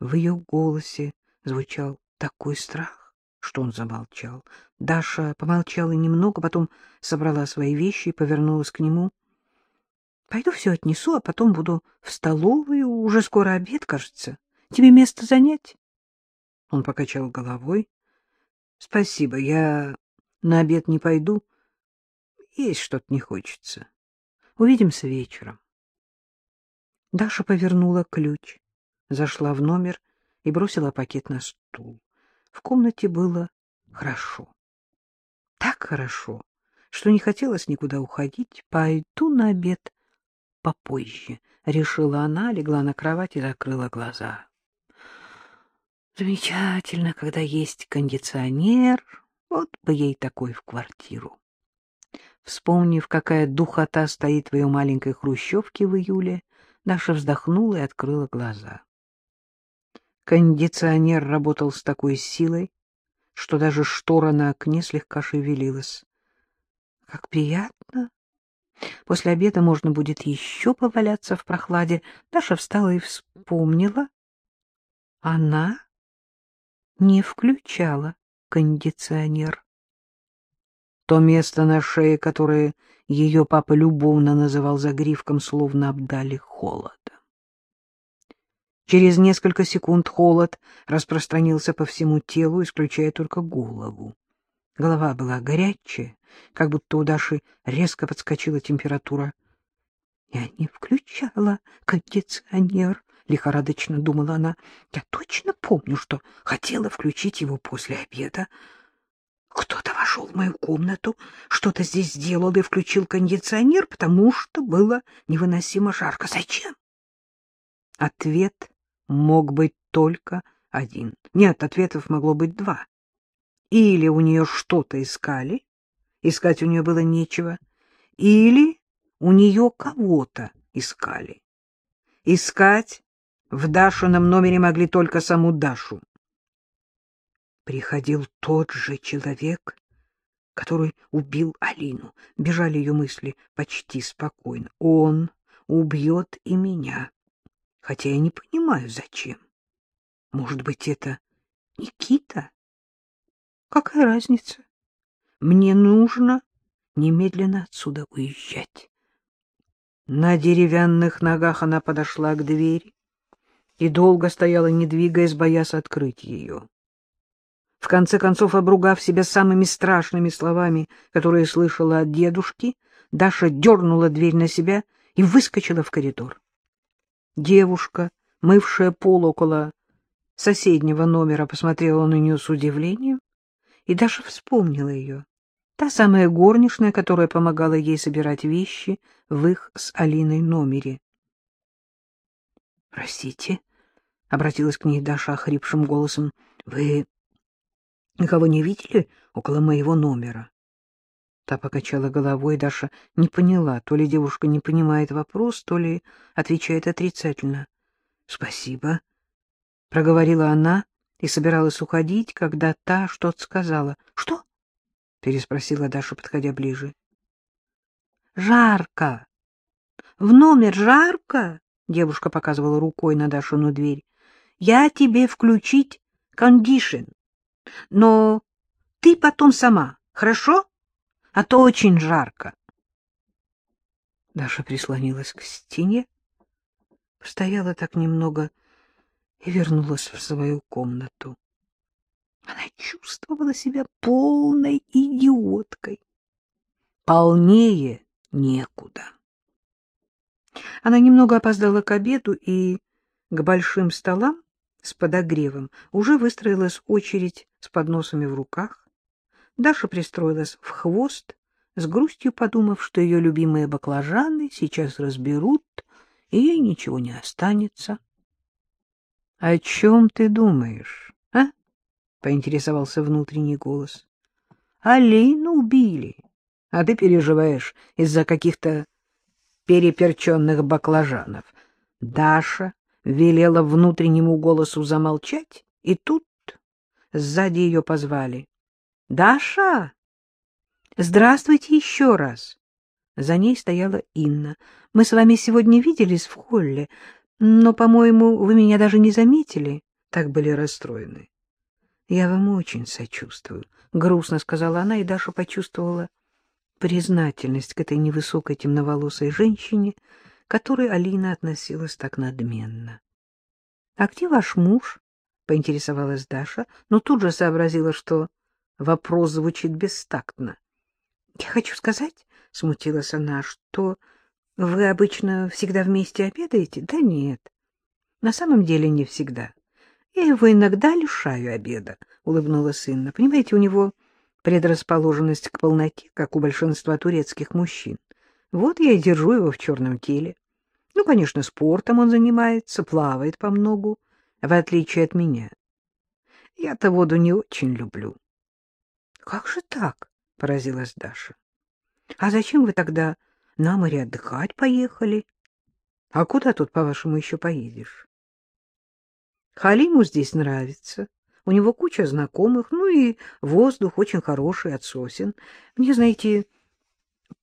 В ее голосе звучал такой страх, что он замолчал. Даша помолчала немного, потом собрала свои вещи и повернулась к нему. — Пойду все отнесу, а потом буду в столовую. Уже скоро обед, кажется. Тебе место занять? Он покачал головой. — Спасибо, я на обед не пойду. Есть что-то не хочется. Увидимся вечером. Даша повернула ключ, зашла в номер и бросила пакет на стул. В комнате было хорошо. Так хорошо, что не хотелось никуда уходить. Пойду на обед попозже, — решила она, легла на кровать и закрыла глаза. Замечательно, когда есть кондиционер, вот бы ей такой в квартиру. Вспомнив, какая духота стоит в ее маленькой хрущевке в июле, Даша вздохнула и открыла глаза. Кондиционер работал с такой силой, что даже штора на окне слегка шевелилась. Как приятно! После обеда можно будет еще поваляться в прохладе. Даша встала и вспомнила. Она не включала кондиционер. То место на шее, которое ее папа любовно называл загривком, словно обдали холодом. Через несколько секунд холод распространился по всему телу, исключая только голову. Голова была горячая, как будто у Даши резко подскочила температура. — Я не включала кондиционер, — лихорадочно думала она. — Я точно помню, что хотела включить его после обеда. Кто-то вошел в мою комнату, что-то здесь сделал и включил кондиционер, потому что было невыносимо жарко. Зачем? Ответ мог быть только один. Нет, ответов могло быть два. Или у нее что-то искали, искать у нее было нечего, или у нее кого-то искали. Искать в Дашином номере могли только саму Дашу. Приходил тот же человек, который убил Алину. Бежали ее мысли почти спокойно. Он убьет и меня хотя я не понимаю, зачем. Может быть, это Никита? Какая разница? Мне нужно немедленно отсюда уезжать. На деревянных ногах она подошла к двери и долго стояла, не двигаясь, боясь открыть ее. В конце концов, обругав себя самыми страшными словами, которые слышала от дедушки, Даша дернула дверь на себя и выскочила в коридор. Девушка, мывшая пол около соседнего номера, посмотрела на нее с удивлением и даже вспомнила ее. Та самая горничная, которая помогала ей собирать вещи в их с Алиной номере. — Простите, — обратилась к ней Даша охрипшим голосом, — вы никого не видели около моего номера? Та покачала головой, Даша не поняла, то ли девушка не понимает вопрос, то ли отвечает отрицательно. — Спасибо, — проговорила она и собиралась уходить, когда та что-то сказала. — Что? — переспросила Даша, подходя ближе. — Жарко! В номер жарко! — девушка показывала рукой на Дашину дверь. — Я тебе включить кондишн, но ты потом сама, хорошо? — а то очень жарко. Даша прислонилась к стене, постояла так немного и вернулась в свою комнату. Она чувствовала себя полной идиоткой. Полнее некуда. Она немного опоздала к обеду и к большим столам с подогревом уже выстроилась очередь с подносами в руках. Даша пристроилась в хвост, с грустью подумав, что ее любимые баклажаны сейчас разберут, и ей ничего не останется. — О чем ты думаешь, а? — поинтересовался внутренний голос. — Алину убили, а ты переживаешь из-за каких-то переперченных баклажанов. Даша велела внутреннему голосу замолчать, и тут сзади ее позвали. — Даша! Здравствуйте еще раз! За ней стояла Инна. Мы с вами сегодня виделись в холле, но, по-моему, вы меня даже не заметили. так были расстроены. — Я вам очень сочувствую, — грустно сказала она, и Даша почувствовала признательность к этой невысокой темноволосой женщине, которой Алина относилась так надменно. — А где ваш муж? — поинтересовалась Даша, но тут же сообразила, что вопрос звучит бестактно. — Я хочу сказать, — смутилась она, — что вы обычно всегда вместе обедаете? Да нет. На самом деле не всегда. Я его иногда лишаю обеда, — улыбнулась Инна. Понимаете, у него предрасположенность к полноте, как у большинства турецких мужчин. Вот я и держу его в черном теле. Ну, конечно, спортом он занимается, плавает по многу, в отличие от меня. Я-то воду не очень люблю. — Как же так? — поразилась Даша. — А зачем вы тогда на море отдыхать поехали? А куда тут, по-вашему, еще поедешь? Халиму здесь нравится. У него куча знакомых, ну и воздух очень хороший от сосен. Мне, знаете,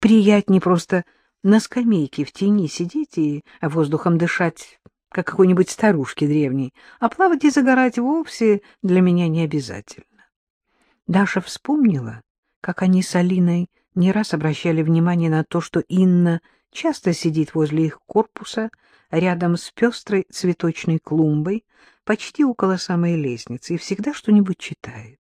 приятнее просто на скамейке в тени сидеть и воздухом дышать, как какой-нибудь старушке древней, а плавать и загорать вовсе для меня не обязательно. Даша вспомнила, как они с Алиной не раз обращали внимание на то, что Инна часто сидит возле их корпуса, рядом с пестрой цветочной клумбой, почти около самой лестницы, и всегда что-нибудь читает.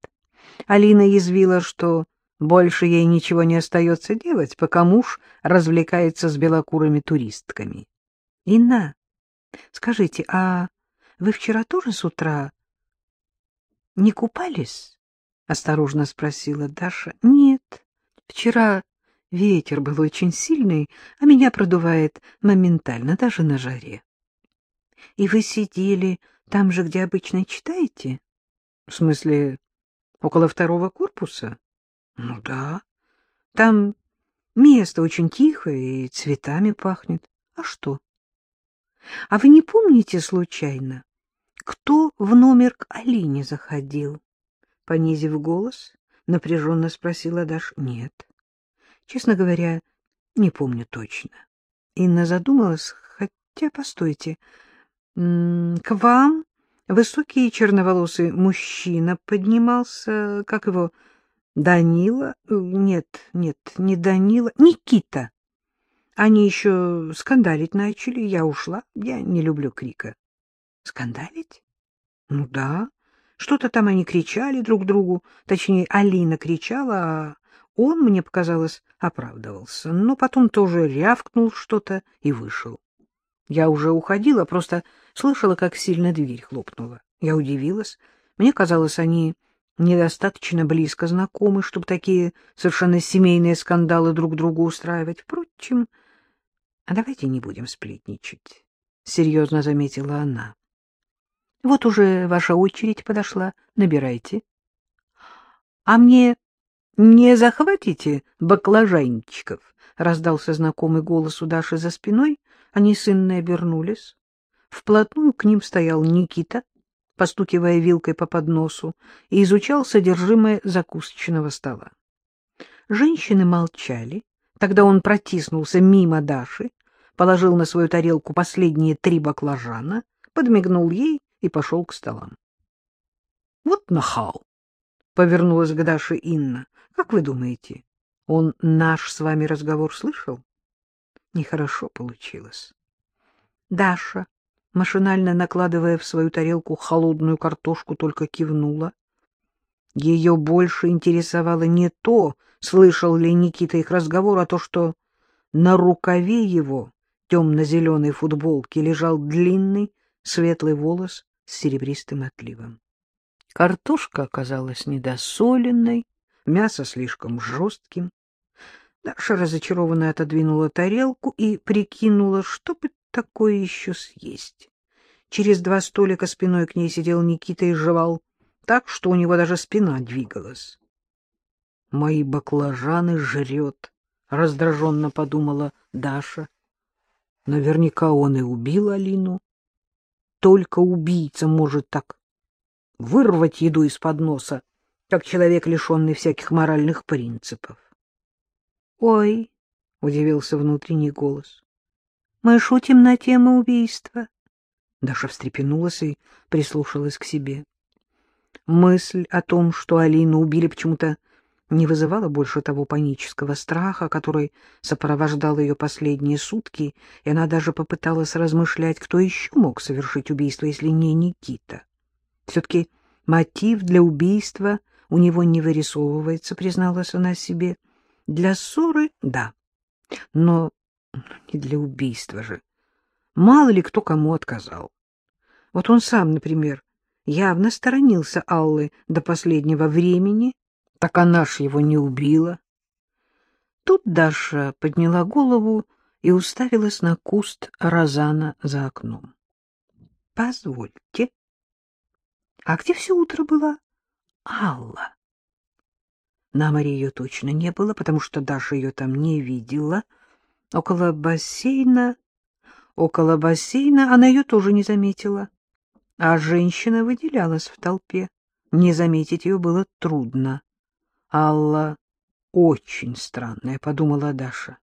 Алина язвила, что больше ей ничего не остается делать, пока муж развлекается с белокурыми туристками. — Инна, скажите, а вы вчера тоже с утра не купались? — осторожно спросила Даша. — Нет. Вчера ветер был очень сильный, а меня продувает моментально, даже на жаре. — И вы сидели там же, где обычно читаете? — В смысле, около второго корпуса? — Ну да. Там место очень тихое и цветами пахнет. А что? — А вы не помните случайно, кто в номер к Алине заходил? Понизив голос, напряженно спросила Даш. Нет. Честно говоря, не помню точно. Инна задумалась, хотя, постойте, к вам высокий черноволосый мужчина поднимался, как его, Данила? Нет, нет, не Данила, Никита. Они еще скандалить начали, я ушла, я не люблю крика. Скандалить? Ну да, что-то там они кричали друг другу, точнее, Алина кричала, а он, мне показалось, оправдывался, но потом тоже рявкнул что-то и вышел. Я уже уходила, просто слышала, как сильно дверь хлопнула. Я удивилась. Мне казалось, они недостаточно близко знакомы, чтобы такие совершенно семейные скандалы друг другу устраивать. Впрочем, а давайте не будем сплетничать, — серьезно заметила она. Вот уже ваша очередь подошла. Набирайте. — А мне не захватите баклажанчиков? — раздался знакомый голос у Даши за спиной. Они с обернулись. Вплотную к ним стоял Никита, постукивая вилкой по подносу, и изучал содержимое закусочного стола. Женщины молчали. Тогда он протиснулся мимо Даши, положил на свою тарелку последние три баклажана, подмигнул ей и пошел к столам. — Вот нахал! — повернулась к Даше Инна. — Как вы думаете, он наш с вами разговор слышал? Нехорошо получилось. Даша, машинально накладывая в свою тарелку холодную картошку, только кивнула. Ее больше интересовало не то, слышал ли Никита их разговор, а то, что на рукаве его темно-зеленой футболки лежал длинный светлый волос с серебристым отливом. Картошка оказалась недосоленной, мясо слишком жестким. Даша разочарованно отодвинула тарелку и прикинула, что бы такое еще съесть. Через два столика спиной к ней сидел Никита и жевал так, что у него даже спина двигалась. «Мои баклажаны жрет», — раздраженно подумала Даша. Наверняка он и убил Алину только убийца может так вырвать еду из-под носа, как человек, лишенный всяких моральных принципов. — Ой, — удивился внутренний голос, — мы шутим на тему убийства. Даша встрепенулась и прислушалась к себе. Мысль о том, что Алину убили, почему-то не вызывала больше того панического страха, который сопровождал ее последние сутки, и она даже попыталась размышлять, кто еще мог совершить убийство, если не Никита. Все-таки мотив для убийства у него не вырисовывается, призналась она себе. Для ссоры — да, но не для убийства же. Мало ли кто кому отказал. Вот он сам, например, явно сторонился Аллы до последнего времени, так она ж его не убила. Тут Даша подняла голову и уставилась на куст розана за окном. — Позвольте. А где все утро была Алла? На море ее точно не было, потому что Даша ее там не видела. Около бассейна... Около бассейна она ее тоже не заметила. А женщина выделялась в толпе. Не заметить ее было трудно. Алла очень странная, — подумала Даша.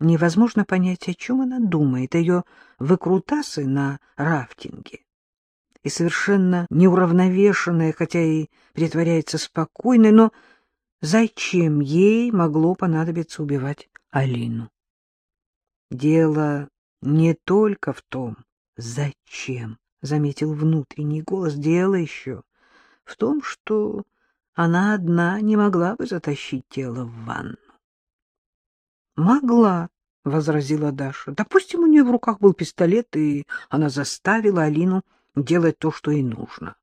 Невозможно понять, о чем она думает, ее выкрутасы на рафтинге. И совершенно неуравновешенная, хотя и притворяется спокойной, но зачем ей могло понадобиться убивать Алину? Дело не только в том, зачем, — заметил внутренний голос, — дело еще в том, что она одна не могла бы затащить тело в ванну. — Могла, — возразила Даша. — Допустим, у нее в руках был пистолет, и она заставила Алину делать то, что ей нужно.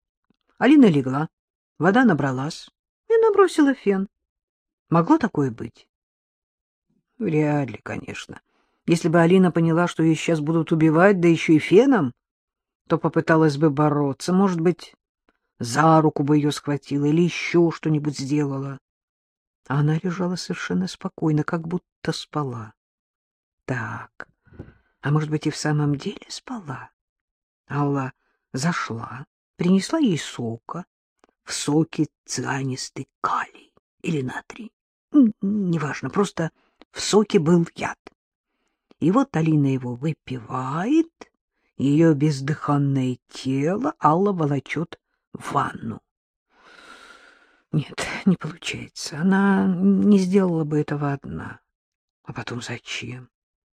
Алина легла, вода набралась и набросила фен. Могло такое быть? Вряд ли, конечно. Если бы Алина поняла, что ее сейчас будут убивать, да еще и феном, то попыталась бы бороться. Может быть, за руку бы ее схватила или еще что-нибудь сделала. А она лежала совершенно спокойно, как будто спала. Так, а может быть, и в самом деле спала? Алла зашла, принесла ей сока. В соке цианистый калий или натрий. Неважно, просто в соке был яд. И вот Алина его выпивает, ее бездыханное тело Алла волочет ванну. Нет, не получается. Она не сделала бы этого одна. А потом зачем?